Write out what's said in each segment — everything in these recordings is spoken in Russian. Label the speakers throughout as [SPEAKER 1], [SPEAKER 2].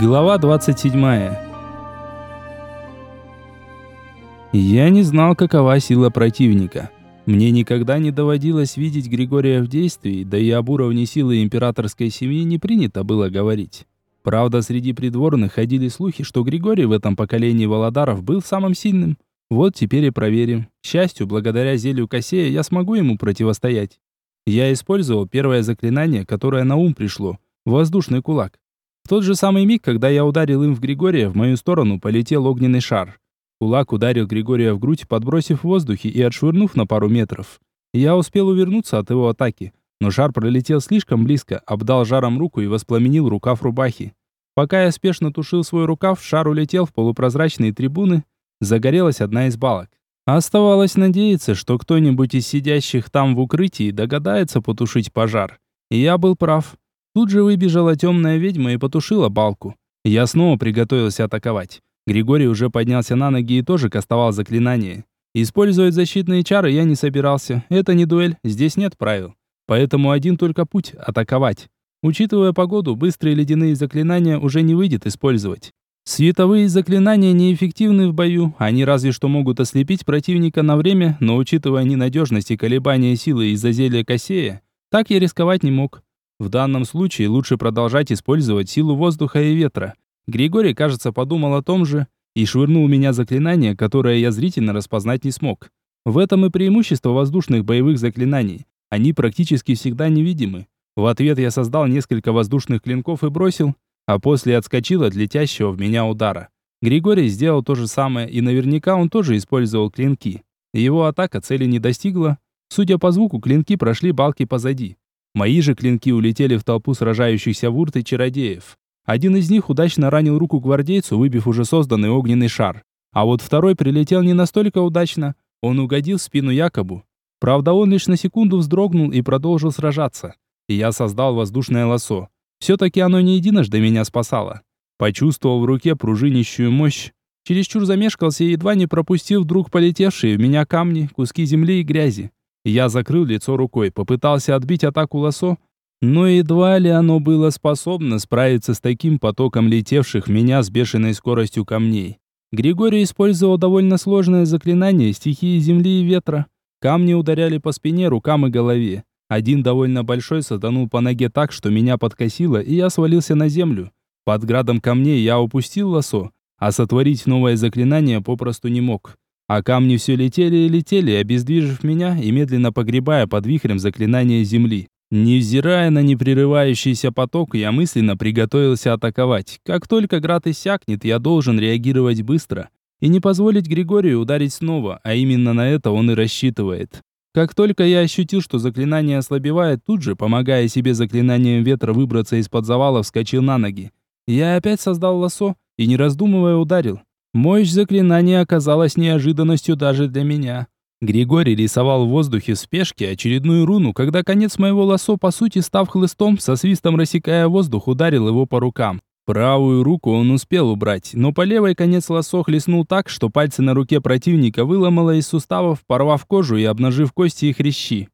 [SPEAKER 1] Глава 27. Я не знал, какова сила противника. Мне никогда не доводилось видеть Григория в действии, да и об уровне силы императорской семьи не принято было говорить. Правда, среди придворных ходили слухи, что Григорий в этом поколении Володаров был самым сильным. Вот теперь и проверим. К счастью, благодаря зелью Косея я смогу ему противостоять. Я использовал первое заклинание, которое на ум пришло – воздушный кулак. В тот же самый миг, когда я ударил им в Григория, в мою сторону полетел огненный шар. Кулак ударил Григория в грудь, подбросив в воздухе и отшвырнув на пару метров. Я успел увернуться от его атаки, но шар пролетел слишком близко, обдал жаром руку и воспламенил рукав рубахи. Пока я спешно тушил свой рукав, шар улетел в полупрозрачные трибуны, загорелась одна из балок. Оставалось надеяться, что кто-нибудь из сидящих там в укрытии догадается потушить пожар. И я был прав. Тут же выбежала темная ведьма и потушила балку. Я снова приготовился атаковать. Григорий уже поднялся на ноги и тоже кастовал заклинание. Использовать защитные чары я не собирался. Это не дуэль, здесь нет правил. Поэтому один только путь – атаковать. Учитывая погоду, быстрые ледяные заклинания уже не выйдет использовать. Световые заклинания неэффективны в бою, они разве что могут ослепить противника на время, но учитывая ненадежность и колебания силы из-за зелья Кассея, так я рисковать не мог. В данном случае лучше продолжать использовать силу воздуха и ветра. Григорий, кажется, подумал о том же и швырнул меня заклинание, которое я зрительно распознать не смог. В этом и преимущество воздушных боевых заклинаний. Они практически всегда невидимы. В ответ я создал несколько воздушных клинков и бросил, а после отскочил от летящего в меня удара. Григорий сделал то же самое, и наверняка он тоже использовал клинки. Его атака цели не достигла. Судя по звуку, клинки прошли балки позади. Мои же клинки улетели в толпу сражающихся вурт и чародеев. Один из них удачно ранил руку гвардейцу, выбив уже созданный огненный шар. А вот второй прилетел не настолько удачно. Он угодил в спину Якобу. Правда, он лишь на секунду вздрогнул и продолжил сражаться. И я создал воздушное лосо. Все-таки оно не единожды меня спасало. Почувствовал в руке пружинищую мощь. Чересчур замешкался и едва не пропустил вдруг полетевшие в меня камни, куски земли и грязи. Я закрыл лицо рукой, попытался отбить атаку лосо, но едва ли оно было способно справиться с таким потоком летевших в меня с бешеной скоростью камней. Григорий использовал довольно сложное заклинание стихии земли и ветра. Камни ударяли по спине, рукам и голове. Один довольно большой саданул по ноге так, что меня подкосило, и я свалился на землю. Под градом камней я упустил лосо, а сотворить новое заклинание попросту не мог. А камни все летели и летели, обездвижив меня и медленно погребая под вихрем заклинания земли. Невзирая на непрерывающийся поток, я мысленно приготовился атаковать. Как только град иссякнет, я должен реагировать быстро и не позволить Григорию ударить снова, а именно на это он и рассчитывает. Как только я ощутил, что заклинание ослабевает, тут же, помогая себе заклинанием ветра выбраться из-под завала, вскочил на ноги. Я опять создал лосо и, не раздумывая, ударил. Мощь заклинания оказалась неожиданностью даже для меня. Григорий рисовал в воздухе в спешке очередную руну, когда конец моего лосо, по сути, став хлыстом, со свистом рассекая воздух, ударил его по рукам. Правую руку он успел убрать, но по левой конец лосо хлестнул так, что пальцы на руке противника выломало из суставов, порвав кожу и обнажив кости и хрящи.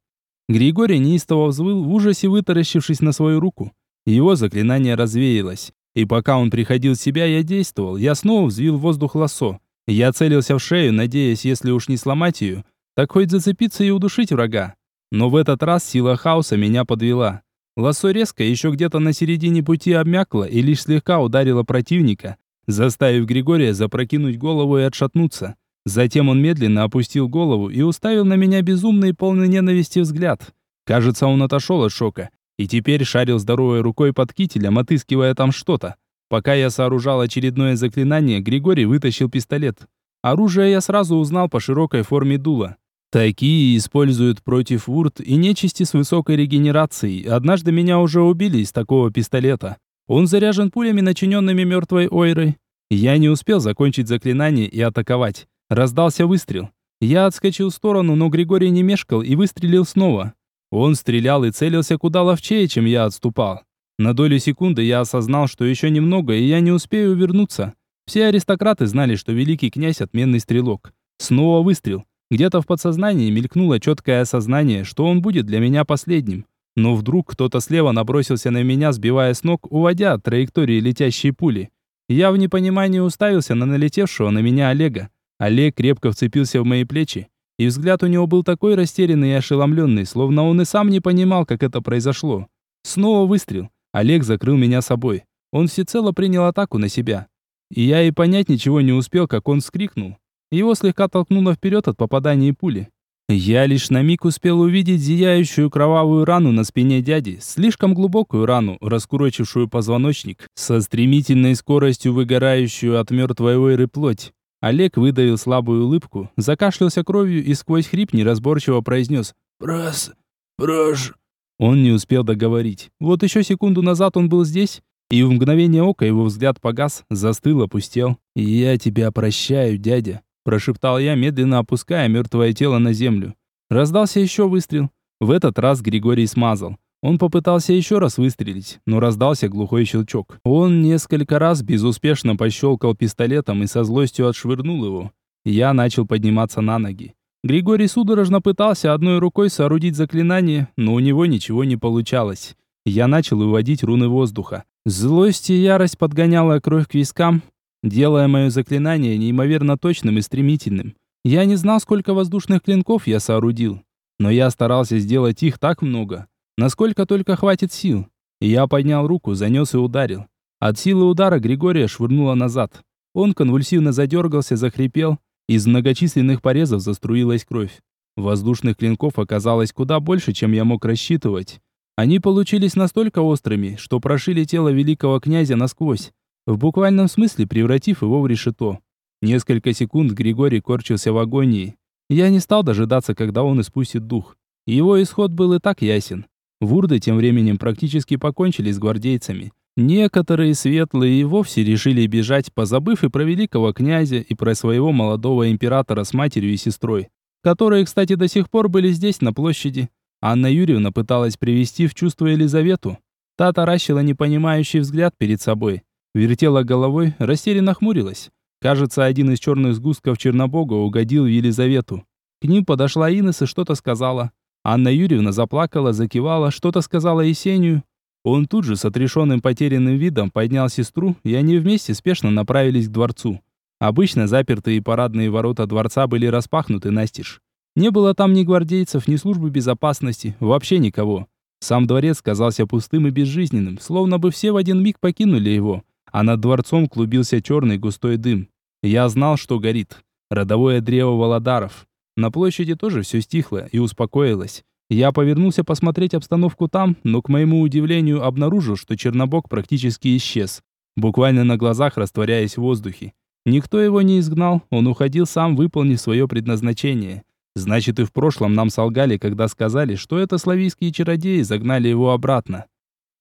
[SPEAKER 1] Григорий неистово взвыл, в ужасе вытаращившись на свою руку. Его заклинание развеялось. И пока он приходил в себя, я действовал. Я снова взвил в воздух лосо. Я целился в шею, надеясь, если уж не сломать ее, так хоть зацепиться и удушить врага. Но в этот раз сила хаоса меня подвела. Лосо резко еще где-то на середине пути обмякло и лишь слегка ударило противника, заставив Григория запрокинуть голову и отшатнуться. Затем он медленно опустил голову и уставил на меня безумный полный ненависти взгляд. Кажется, он отошел от шока и теперь шарил здоровой рукой под кителем, отыскивая там что-то. Пока я сооружал очередное заклинание, Григорий вытащил пистолет. Оружие я сразу узнал по широкой форме дула. Такие используют против вурт и нечисти с высокой регенерацией. Однажды меня уже убили из такого пистолета. Он заряжен пулями, начиненными мертвой ойрой. Я не успел закончить заклинание и атаковать. Раздался выстрел. Я отскочил в сторону, но Григорий не мешкал и выстрелил снова. Он стрелял и целился куда ловчее, чем я отступал. На долю секунды я осознал, что еще немного, и я не успею вернуться. Все аристократы знали, что великий князь отменный стрелок. Снова выстрел. Где-то в подсознании мелькнуло четкое осознание, что он будет для меня последним. Но вдруг кто-то слева набросился на меня, сбивая с ног, уводя от траектории летящей пули. Я в непонимании уставился на налетевшего на меня Олега. Олег крепко вцепился в мои плечи, и взгляд у него был такой растерянный и ошеломленный, словно он и сам не понимал, как это произошло. Снова выстрел. Олег закрыл меня собой. Он всецело принял атаку на себя. И я и понять ничего не успел, как он вскрикнул. Его слегка толкнуло вперед от попадания пули. Я лишь на миг успел увидеть зияющую кровавую рану на спине дяди, слишком глубокую рану, раскурочившую позвоночник, со стремительной скоростью выгорающую от мертвой ойры плоть. Олег выдавил слабую улыбку, закашлялся кровью и сквозь хрип неразборчиво произнес «Прос... прош...» Он не успел договорить. Вот еще секунду назад он был здесь, и в мгновение ока его взгляд погас, застыл, опустел. «Я тебя прощаю, дядя», прошептал я, медленно опуская мертвое тело на землю. Раздался еще выстрел. В этот раз Григорий смазал. Он попытался еще раз выстрелить, но раздался глухой щелчок. Он несколько раз безуспешно пощелкал пистолетом и со злостью отшвырнул его. Я начал подниматься на ноги. Григорий судорожно пытался одной рукой соорудить заклинание, но у него ничего не получалось. Я начал выводить руны воздуха. Злость и ярость подгоняла кровь к вискам, делая мое заклинание неимоверно точным и стремительным. Я не знал, сколько воздушных клинков я соорудил, но я старался сделать их так много, насколько только хватит сил. Я поднял руку, занес и ударил. От силы удара Григория швырнуло назад. Он конвульсивно задергался, захрипел. Из многочисленных порезов заструилась кровь. Воздушных клинков оказалось куда больше, чем я мог рассчитывать. Они получились настолько острыми, что прошили тело великого князя насквозь в буквальном смысле превратив его в решето. Несколько секунд Григорий корчился в агонии. Я не стал дожидаться, когда он испустит дух. Его исход был и так ясен. Вурды тем временем практически покончили с гвардейцами. Некоторые светлые и вовсе решили бежать, позабыв и про великого князя, и про своего молодого императора с матерью и сестрой, которые, кстати, до сих пор были здесь, на площади. Анна Юрьевна пыталась привести в чувство Елизавету. Та таращила непонимающий взгляд перед собой. Вертела головой, растерянно хмурилась. Кажется, один из черных сгустков Чернобога угодил в Елизавету. К ним подошла Инесса и что-то сказала. Анна Юрьевна заплакала, закивала, что-то сказала Есению. Он тут же с отрешенным потерянным видом поднял сестру, и они вместе спешно направились к дворцу. Обычно запертые парадные ворота дворца были распахнуты настежь. Не было там ни гвардейцев, ни службы безопасности, вообще никого. Сам дворец казался пустым и безжизненным, словно бы все в один миг покинули его а над дворцом клубился черный густой дым. Я знал, что горит. Родовое древо Володаров. На площади тоже все стихло и успокоилось. Я повернулся посмотреть обстановку там, но, к моему удивлению, обнаружил, что Чернобог практически исчез, буквально на глазах растворяясь в воздухе. Никто его не изгнал, он уходил сам, выполнив свое предназначение. Значит, и в прошлом нам солгали, когда сказали, что это славийские чародеи загнали его обратно.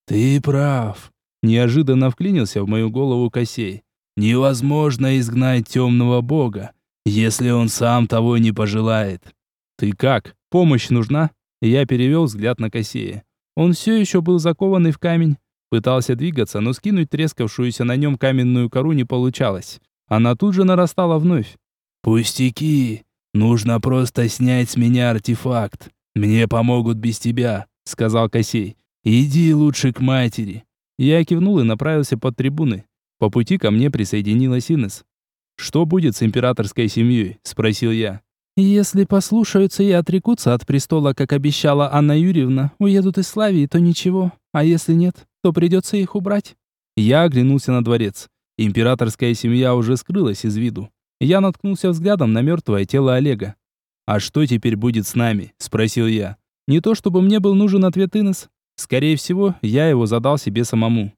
[SPEAKER 1] «Ты прав», Неожиданно вклинился в мою голову Косей. «Невозможно изгнать темного бога, если он сам того не пожелает». «Ты как? Помощь нужна?» Я перевел взгляд на Косея. Он все еще был закованный в камень. Пытался двигаться, но скинуть трескавшуюся на нем каменную кору не получалось. Она тут же нарастала вновь. «Пустяки! Нужно просто снять с меня артефакт. Мне помогут без тебя», — сказал Косей. «Иди лучше к матери. Я кивнул и направился под трибуны. По пути ко мне присоединилась Инес. «Что будет с императорской семьей?» – спросил я. «Если послушаются и отрекутся от престола, как обещала Анна Юрьевна, уедут из Славии, то ничего. А если нет, то придется их убрать». Я оглянулся на дворец. Императорская семья уже скрылась из виду. Я наткнулся взглядом на мертвое тело Олега. «А что теперь будет с нами?» – спросил я. Не то чтобы мне был нужен ответ Инес, Скорее всего, я его задал себе самому.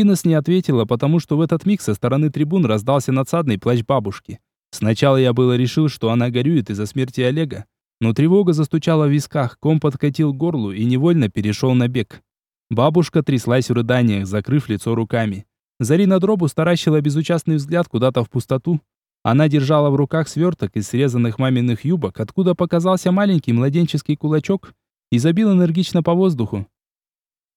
[SPEAKER 1] Инес не ответила, потому что в этот миг со стороны трибун раздался надсадный плач бабушки. Сначала я было решил, что она горюет из-за смерти Олега, но тревога застучала в висках, ком подкатил горлу и невольно перешел на бег. Бабушка тряслась в рыданиях, закрыв лицо руками. Зарина Дробу старащила безучастный взгляд куда-то в пустоту. Она держала в руках сверток из срезанных маминых юбок, откуда показался маленький младенческий кулачок и забил энергично по воздуху.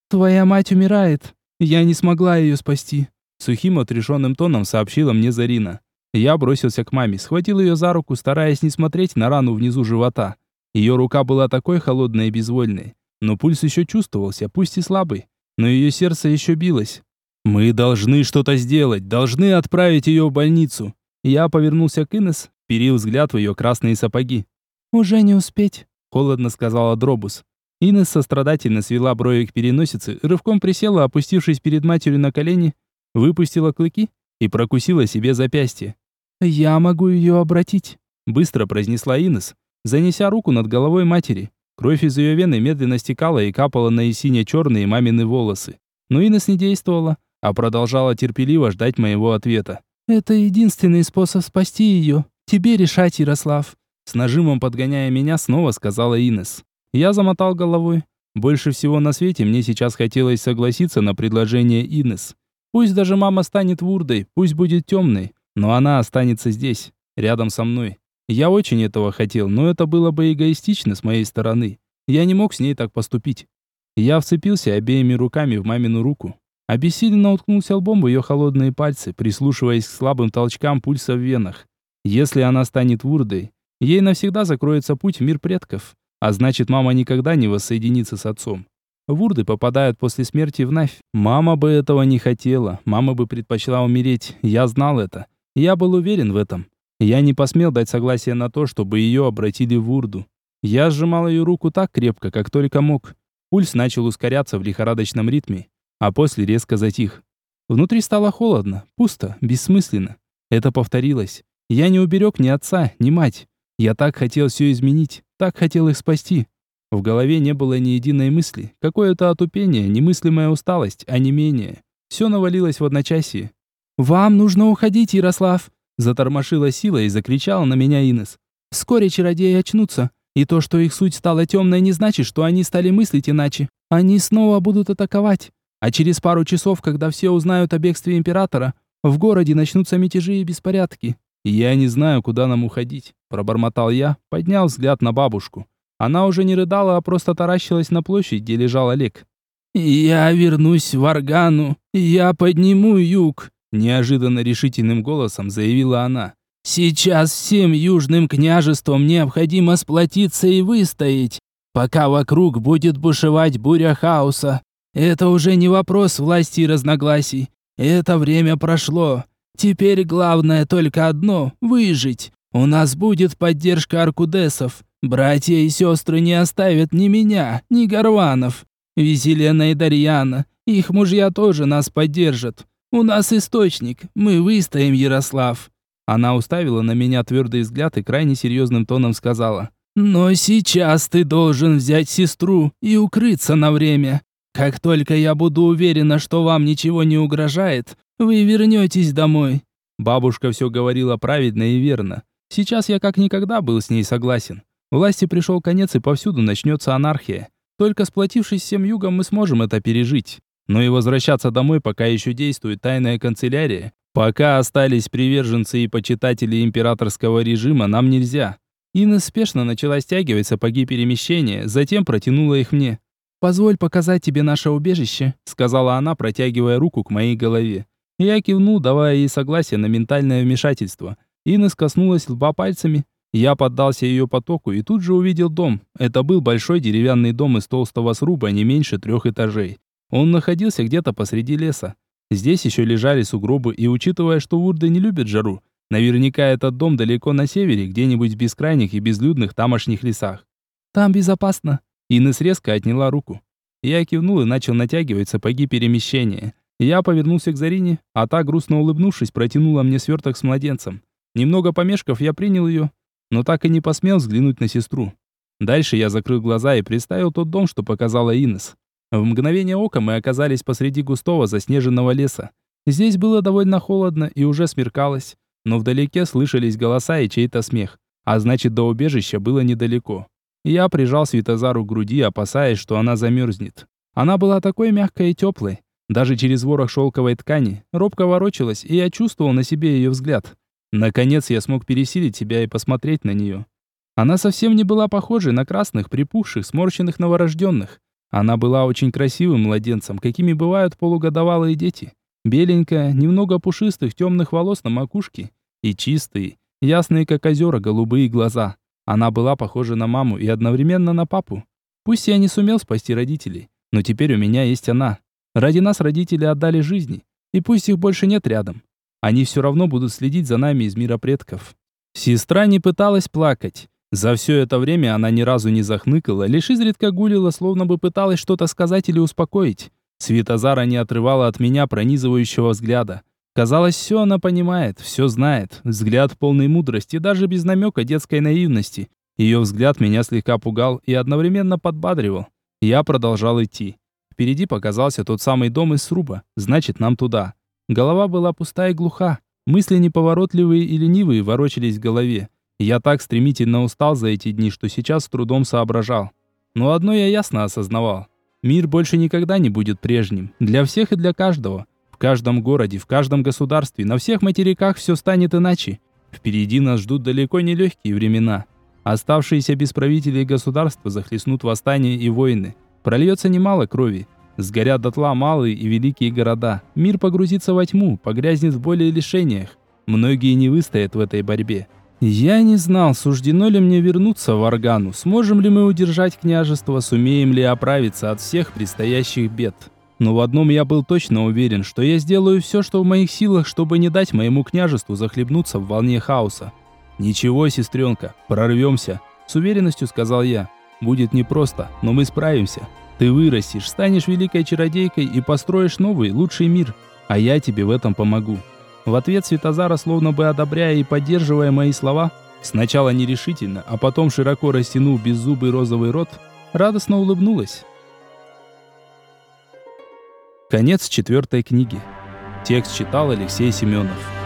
[SPEAKER 1] «Твоя мать умирает. Я не смогла ее спасти», — сухим отрешенным тоном сообщила мне Зарина. Я бросился к маме, схватил ее за руку, стараясь не смотреть на рану внизу живота. Ее рука была такой холодной и безвольной. но пульс еще чувствовался, пусть и слабый, но ее сердце еще билось. «Мы должны что-то сделать, должны отправить ее в больницу». Я повернулся к Инес, перил взгляд в ее красные сапоги. «Уже не успеть», — холодно сказала Дробус. Инес сострадательно свела брови к переносице, рывком присела, опустившись перед матерью на колени, выпустила клыки и прокусила себе запястье. «Я могу ее обратить», — быстро произнесла Инес, занеся руку над головой матери. Кровь из ее вены медленно стекала и капала на и сине-черные мамины волосы. Но Инес не действовала, а продолжала терпеливо ждать моего ответа. «Это единственный способ спасти ее. Тебе решать, Ярослав». С нажимом подгоняя меня, снова сказала Инес. Я замотал головой. Больше всего на свете мне сейчас хотелось согласиться на предложение Инес. Пусть даже мама станет вурдой, пусть будет темной, но она останется здесь, рядом со мной. Я очень этого хотел, но это было бы эгоистично с моей стороны. Я не мог с ней так поступить. Я вцепился обеими руками в мамину руку. Обессиленно уткнулся лбом в ее холодные пальцы, прислушиваясь к слабым толчкам пульса в венах. Если она станет вурдой, ей навсегда закроется путь в мир предков. А значит, мама никогда не воссоединится с отцом. Вурды попадают после смерти в Навь. Мама бы этого не хотела. Мама бы предпочла умереть. Я знал это. Я был уверен в этом. Я не посмел дать согласие на то, чтобы ее обратили в Урду. Я сжимал ее руку так крепко, как только мог. Пульс начал ускоряться в лихорадочном ритме, а после резко затих. Внутри стало холодно, пусто, бессмысленно. Это повторилось. Я не уберег ни отца, ни мать. Я так хотел все изменить. Так хотел их спасти. В голове не было ни единой мысли. Какое-то отупение, немыслимая усталость, а не менее. Все навалилось в одночасье. «Вам нужно уходить, Ярослав!» Затормошила сила и закричала на меня Инес. «Вскоре чародеи очнутся. И то, что их суть стала темной, не значит, что они стали мыслить иначе. Они снова будут атаковать. А через пару часов, когда все узнают о бегстве Императора, в городе начнутся мятежи и беспорядки. «Я не знаю, куда нам уходить», – пробормотал я, поднял взгляд на бабушку. Она уже не рыдала, а просто таращилась на площадь, где лежал Олег. «Я вернусь в Аргану, я подниму юг», – неожиданно решительным голосом заявила она. «Сейчас всем южным княжествам необходимо сплотиться и выстоять, пока вокруг будет бушевать буря хаоса. Это уже не вопрос власти и разногласий. Это время прошло. Теперь главное только одно — выжить. У нас будет поддержка аркудесов. Братья и сестры не оставят ни меня, ни Горванов. Визелена и Дарьяна, их мужья тоже нас поддержат. У нас источник, мы выстоим, Ярослав». Она уставила на меня твердый взгляд и крайне серьезным тоном сказала. «Но сейчас ты должен взять сестру и укрыться на время. Как только я буду уверена, что вам ничего не угрожает, вы вернетесь домой». Бабушка все говорила правильно и верно. Сейчас я как никогда был с ней согласен. Власти пришел конец, и повсюду начнется анархия. Только сплотившись всем югом, мы сможем это пережить. Но и возвращаться домой, пока еще действует тайная канцелярия, пока остались приверженцы и почитатели императорского режима, нам нельзя. Инна спешно начала стягивать сапоги перемещения, затем протянула их мне. «Позволь показать тебе наше убежище», — сказала она, протягивая руку к моей голове. Я кивнул, давая ей согласие на ментальное вмешательство. Инес коснулась лба пальцами. Я поддался ее потоку и тут же увидел дом. Это был большой деревянный дом из толстого сруба, не меньше трех этажей. Он находился где-то посреди леса. Здесь еще лежали сугробы, и учитывая, что вурды не любят жару, наверняка этот дом далеко на севере, где-нибудь в бескрайних и безлюдных тамошних лесах. «Там безопасно». Инес резко отняла руку. Я кивнул и начал натягивать сапоги перемещения. Я повернулся к Зарине, а та, грустно улыбнувшись, протянула мне сверток с младенцем. Немного помешков, я принял ее, но так и не посмел взглянуть на сестру. Дальше я закрыл глаза и представил тот дом, что показала Инес. В мгновение ока мы оказались посреди густого заснеженного леса. Здесь было довольно холодно и уже смеркалось, но вдалеке слышались голоса и чей-то смех, а значит до убежища было недалеко. Я прижал Светозару к груди, опасаясь, что она замерзнет. Она была такой мягкой и теплой, даже через ворох шелковой ткани робко ворочалась, и я чувствовал на себе ее взгляд. Наконец я смог пересилить себя и посмотреть на нее. Она совсем не была похожей на красных, припухших, сморщенных новорожденных. Она была очень красивым младенцем, какими бывают полугодовалые дети. Беленькая, немного пушистых темных волос на макушке и чистые, ясные как озера голубые глаза. Она была похожа на маму и одновременно на папу. Пусть я не сумел спасти родителей, но теперь у меня есть она. Ради нас родители отдали жизни, и пусть их больше нет рядом. Они все равно будут следить за нами из мира предков. Сестра не пыталась плакать. За все это время она ни разу не захныкала, лишь изредка гулила, словно бы пыталась что-то сказать или успокоить. Светозара не отрывала от меня пронизывающего взгляда. Казалось, все она понимает, все знает. Взгляд полной мудрости, даже без намека детской наивности. Ее взгляд меня слегка пугал и одновременно подбадривал. Я продолжал идти. Впереди показался тот самый дом из сруба, значит, нам туда. Голова была пустая и глуха. Мысли неповоротливые и ленивые ворочались в голове. Я так стремительно устал за эти дни, что сейчас с трудом соображал. Но одно я ясно осознавал. Мир больше никогда не будет прежним. Для всех и для каждого. В каждом городе, в каждом государстве, на всех материках все станет иначе. Впереди нас ждут далеко не легкие времена. Оставшиеся без правителей государства захлестнут восстания и войны. Прольется немало крови. Сгорят дотла малые и великие города. Мир погрузится во тьму, погрязнет в боли и лишениях. Многие не выстоят в этой борьбе. Я не знал, суждено ли мне вернуться в Аргану, сможем ли мы удержать княжество, сумеем ли оправиться от всех предстоящих бед. Но в одном я был точно уверен, что я сделаю все, что в моих силах, чтобы не дать моему княжеству захлебнуться в волне хаоса. «Ничего, сестренка, прорвемся», — с уверенностью сказал я. «Будет непросто, но мы справимся. Ты вырастешь, станешь великой чародейкой и построишь новый, лучший мир, а я тебе в этом помогу». В ответ Светозара, словно бы одобряя и поддерживая мои слова, сначала нерешительно, а потом широко растянув беззубый розовый рот, радостно улыбнулась. Конец четвертой книги. Текст читал Алексей Семенов.